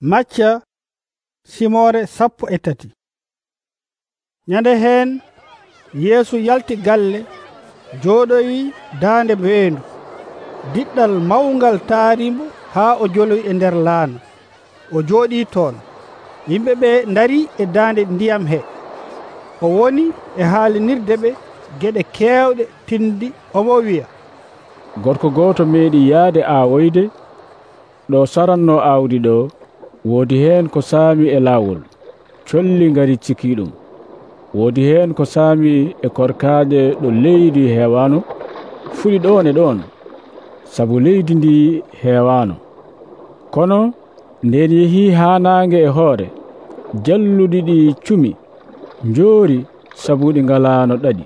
macca simore sappo e tati. Ñande heen yeesu yalti galle jooɗoyi daande weendu diɗɗal mawngal taarimo haa o joloyi e nder laana o jooɗi toon. Yimɓe ɓe ndari e daande ndiyam he. O woni e haalinirde ɓe geɗe keewɗe tindi omo wiya gorko gooto meeɗi yahde aawoyde ɗo saranno aawdi ɗo. woodi heen ko saami e laawol colli ngari cikii ɗum woodi heen ko saami e korkaaje ɗo leydi heewaano fuɗi ɗoon e ɗoon sabu leydi ndi heewaano. Kono nden yehii haa naange e hoore jalluɗi ɗi cumi njoori sabu ɗi ngalaano ɗaɗi.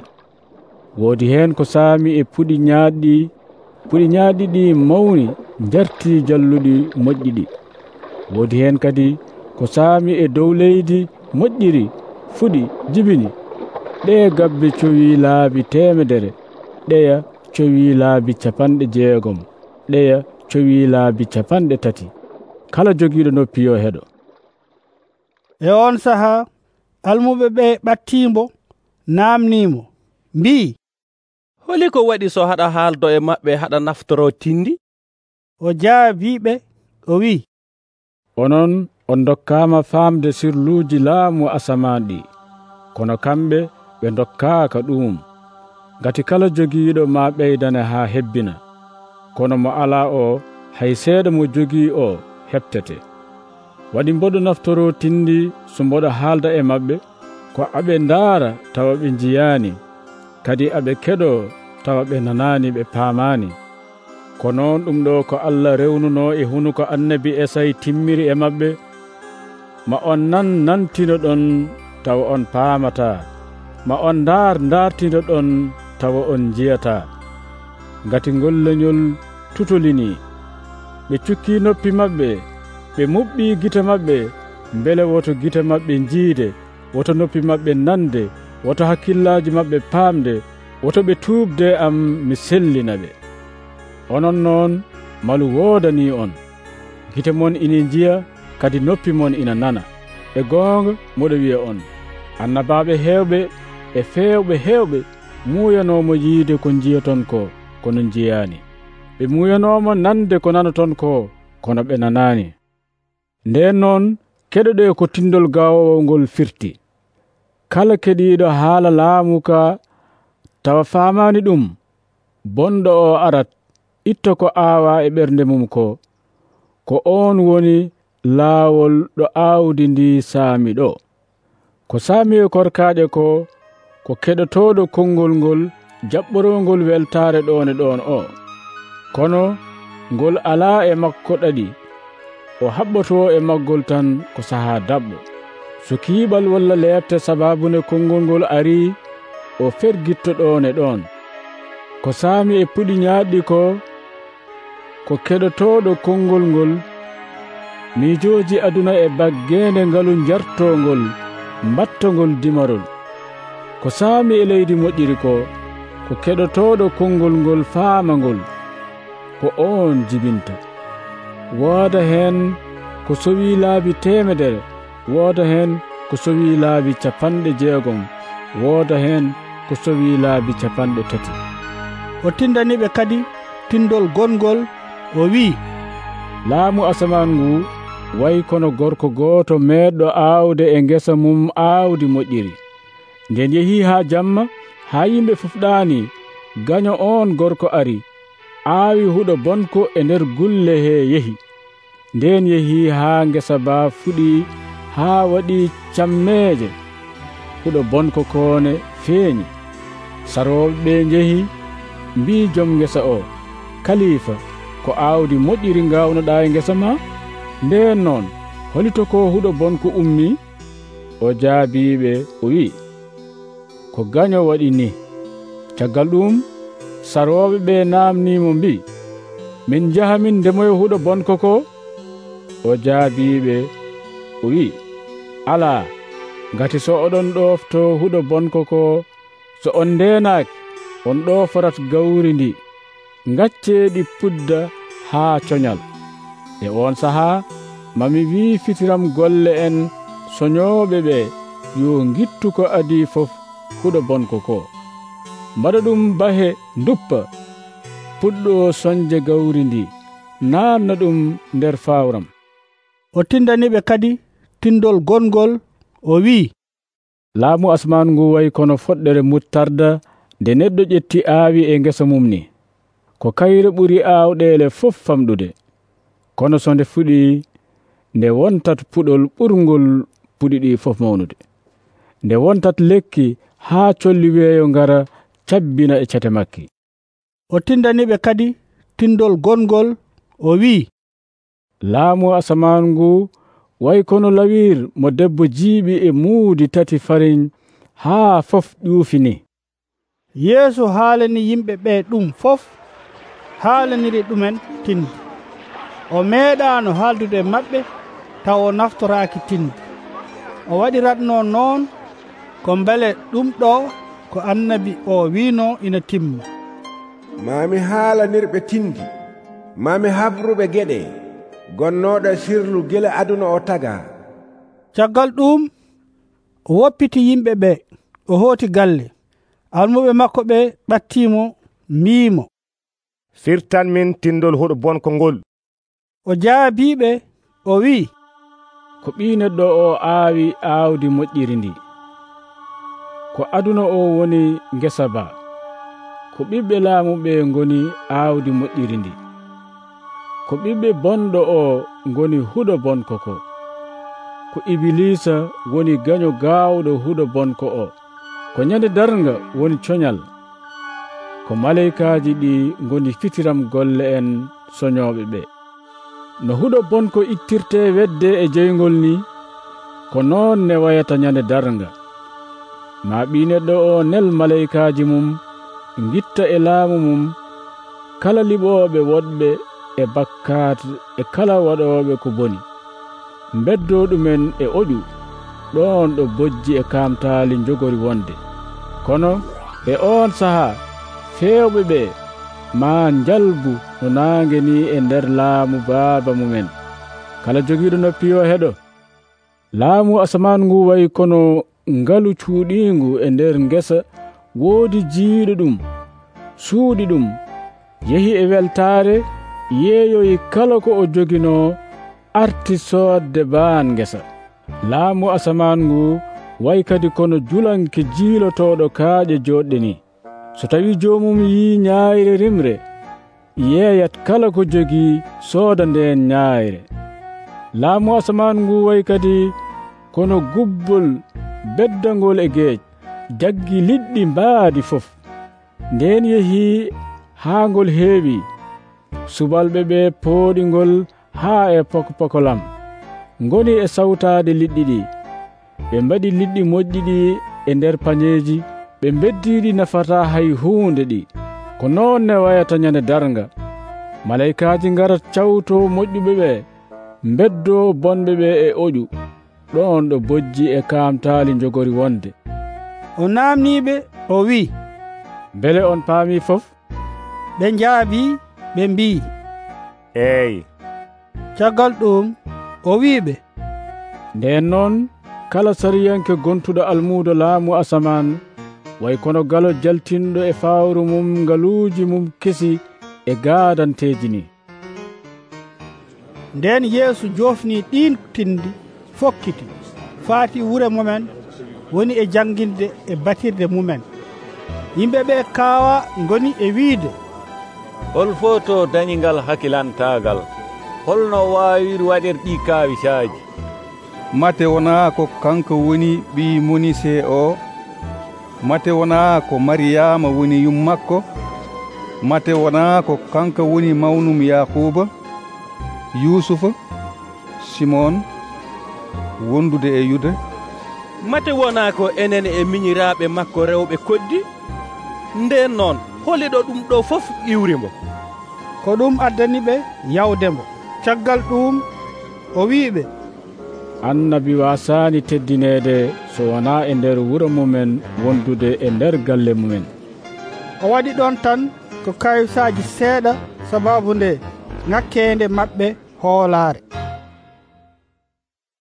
Woodi heen ko saami e puɗi ñaaɗɗi puɗi ñaaɗɗi ɗi mawni njarti jalluɗi moƴƴi ɗi. woodi heen kadi ko saami e dow leydi moƴƴiri fuɗi jibini. Ɗe gabbe cowi laabi temedere ɗeya cowi laabi capanɗe jeegom ɗeya cowi laabi capanɗe tati. Kala jogiiɗo noppi yo heɗo. E on sahaa almuɓe ɓe ɓattiimbo naamniimo mbi'i. Holi ko waɗi so haɗa haaldo e maɓɓe haɗa naftoro tindi? O jaabiɓe o wi'i. onon on dokkama famde sirluji laamu asaman ɗi kono kamɓe ɓe dokkaka ɗum. Gati kala jogiiɗo ma ɓeydane ha hebbina. Kono mo ala o hay seeɗa mo jogii o heɓtete. Waɗi mboɗo naftoro tindi so mboɗo haalda e maɓɓe ko aɓe ndaara tawa ɓe njiyaani. Kadi aɓe keɗo tawa ɓe nanaani ɓe paamaani. ko noon ɗum ɗo ko allah rewnuno e hunuko annabi esay timmiri e maɓɓe. Ma on nan nantino ɗon tawa on paamata. Ma on ndaar ndaartino ɗon tawa on njiyata. Ngati ngol tutolini ɓe cukki noppi maɓɓe ɓe muɓɓi gite maɓɓe mbele woto gite maɓɓe njiide woto noppi maɓɓe nande woto hakkillaji maɓɓe paamde woto ɓe tuubde am mi sellina ɓe. onon noon malu woodani on. Gite mon ina njiya kadi noppi mon ina nana. E goonga moɗo wiya on. Annabaɓe heewɓe e feewɓe heewɓe muuyanomo yiide ko jiyaton ko kono jiyani ɓe muuyanomo nande ko nanaton ko kono ɓe nanani. Nden noon keɗoɗe ko tindol gawowo ngol firti. Kala keɗiɗo haala laamu ka tawa famani ɗum bonɗo o arat itta ko aawa e ɓernde mum ko ko on woni laawol ɗo aawdi ndi saami ɗo. Ko saami e korkaaɗe ko ko keɗotooɗo konngol ngol jaɓɓorongol weltaare ɗon e ɗon o. Kono ngol alaa e makko ɗaɗi o haɓɓoto e maggol tan ko sahaa daɓɓo. So kiiɓal walla leefte sababunde konngol ngol arii o fergitto ɗon e ɗon ko saami e puɗi ñaaɗɗi ko ko keɗotoɗo konngol ngol miijooji aduna e baggeende ngalu njartongol mbattongol dimarol. Ko saami e leydi moƴƴiri ko ko keɗotoɗo konngol ngol faama ngol ko on jibinta. Wooda heen ko sowi laabi temedere wooda heen ko sowi laabi capanɗe jeegom wooda heen ko sowi laabi capanɗe tati. O tindaniɓe kadi tindol gongol o wi'i laamu asaman ngu wayi kono gorko gooto meeɗɗo aawde e ngesa mum aawdi moƴƴiri nden yehi haa jamma haa yimɓe fufɗaani gaño on gorko ari aawi huɗo bonko e nder gulle hee yehi. Nden yehi haa ngesa baa fuɗi haa waɗi cammeeje huɗo bonko koone feeñi. Sarooɓe ɓe njehi mbi jom ngesa o kalifa ko aawdi moƴƴiri ngaawnoɗa e ngesa ma? Ndeen noon holito ko huɗo bonko ummi? O jaabiiɓe o wi'i ko gaño waɗi ni. Caggal ɗum sarooɓe ɓe naamnimo mbi. Min njaha min ndemoyo e huɗo bonko ko? O jaabiiɓe o wi'i alaa ngati so oɗon ɗoofto huɗo bonko ko so on ndeenaaki on ɗooforat gawri ndi. gacceɗi pudda haa coñal. E on sahaa mami wi fitiram golle en soñooɓe ɓe yo gittu ko adi fof huɗo bonko ko. Mbaɗa ɗum bahe duppa puɗɗo soñde gawri ndi naamna ɗum nder fawram o tindaniɓe kadi tindol gongol o wi'i. Laamu asman ngu wayi kono foɗɗere muttarda nde neɗɗo ƴetti aawi e ngesa mum ni. ko kayre ɓuri aawɗeele fof famɗude. Kono so nde fuɗi nde wontat puɗol ɓurgol puɗi ɗi fof mawnude. Nde wontat lekki haa colli weeyo ngara cabbina e cate makki. O tindaniɓe kadi tindol gongol o wi'i. Laamu asaman ngu way kono lawir mo debbo jiiɓi e muudi tati farin haa fof ƴuufini yeeso haalani yimɓe ɓe ɗum fof haalaniri ɗumen tinde o meeɗano haaldude e maɓɓe taw o naftoraaki tinde o waɗiratno noon ko mbele ɗum ɗo ko annabi o wiino ina timma mami haalanirɓe tindi mami habruɓe geɗe gonnoɗo sirlu gila aduna o taga. Caggal ɗum o woppiti yimɓe ɓe o hooti galle. Almuɓe makko ɓe ɓattimo mbiimo firtan min tindol huɗo bonko ngol. O jaabiɓe o wi'i ko ɓi neɗɗo o aawi aawdi moƴƴiri ndi. Ko aduna o woni ngesa ba. Ko ɓiɓɓe laamuɓe ngoni aawdi moƴƴiri ndi. Ko ɓiɓɓe bonɗo o ngoni huɗo bonko ko. Ko ibilisa woni gaño gaawɗo huɗo bonko o. Ko ñande darga woni coñal. ko maleykaji ɗi goni fitiram golle en soñoɓe ɓe. No huɗo bonko ittirte wedde e jeyngol ni ko noon ne wayata ñande darga ma ɓi neɗɗo o nel maleykaji mum gitta e laamu mum kala liɓooɓe woɗɓe e bakkaat e kala waɗooɓe ko boni. Beddo ɗumen e oƴu ɗon ɗo bojji e kaamtaali jogori wonde. Kono e oon sahaa fewɓe ɓe ma jalbu no nangue ni e nder laamu baaba mumen. Kala jogiiɗo noppi yo heɗo laamu asaman ngu wayi kono ngalu cuuɗingu e nder ngesa woodi jiiɗo ɗum suuɗi ɗum yehi e weltare yeeyoyi kala ko o jogino arti soodde baan ngesa. Laamu asaman ngu wayi kadi kono julanke jiilotoɗo kaaƴe joɗɗe ni. so tawi jomum yi ñaayre rimre yeeyat kala ko jogi sooda nden ñaayre. Laamu asaman ngu way kadi kono gubbol beddangol e geej jaggi liɗɗi mbaadi fof. Nden yehii haa ngol heewi subalɓe ɓe pooɗingol haa e pokopokolam. Ngoni e sawtaade liɗɗi ɗi ɓe mbaɗi liɗɗi moƴƴi ɗi e nder pañeeji. ɓe beddiɗi nafata hay huunde ɗi ko noon ne wayata ñande darga malaikaji ngara cawto moƴƴuɓe ɓe beddo bonɓe ɓe e oƴu. Ɗon ɗo bojji e kamtali jogori wonde. O namniɓe o wi beele on paami fof. Ɓe jaabi ɓe mbi eyi caggal ɗum o wiɓe nden noon kala sariyanke gontuɗo almuudo laamu asaman way kono galo jaltinɗo e fawru mum ngaluuji mum kesi e gadanteji ni. Nden yeesu jofni ɗin tindi fokkiti. Faati wure mumen woni e jannginde e batirde mumen. Yimɓe ɓe kaawa ngoni e wiide. Hol fo to dañigal hakkilantagal holno waawir waɗirɗi kaawisaaji mate wonaa ko kanko woni ɓi monise o mate wona ko mariyama woni yum makko. Mate wona ko kanko woni mawnum yakuba yusufa simon wondude e yuda. Mate wona ko enen e miñiraɓe makko rewɓe koddi? Nden noon holiɗo ɗum ɗo fof iwrimo ko ɗum addani ɓe yawdemo caggal ɗum o wiɓe annabi wasani teddinede so wona e nder wuro mumen wondude e nder galle mumen. O waɗi ɗon tan ko kayusaji seeɗa sababu nde ŋakkede maɓɓe hoolare